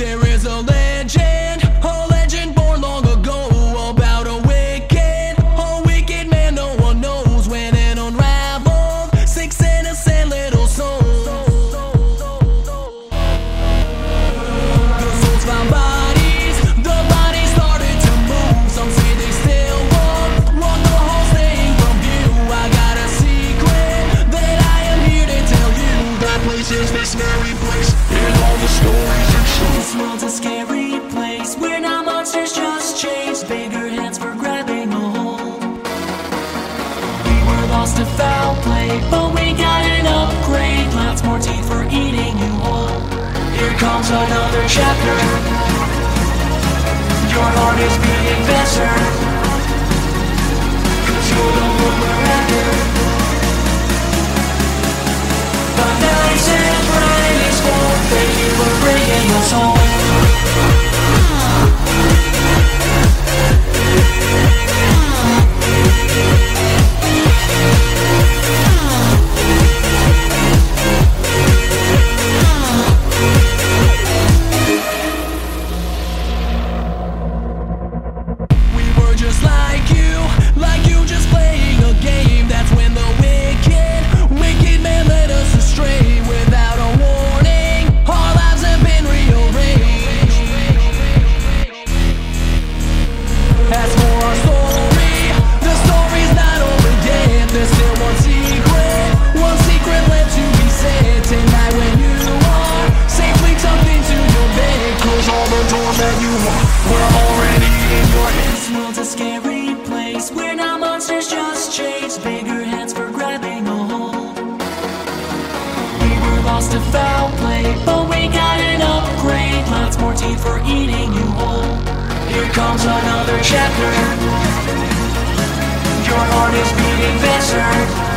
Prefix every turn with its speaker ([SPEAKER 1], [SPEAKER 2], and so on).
[SPEAKER 1] There is a but we got an upgrade. Lots more teeth for eating you all Here comes another chapter. lost a foul play, but we got an upgrade. Lots more teeth for eating you whole. Here comes another chapter. Your heart is beating faster.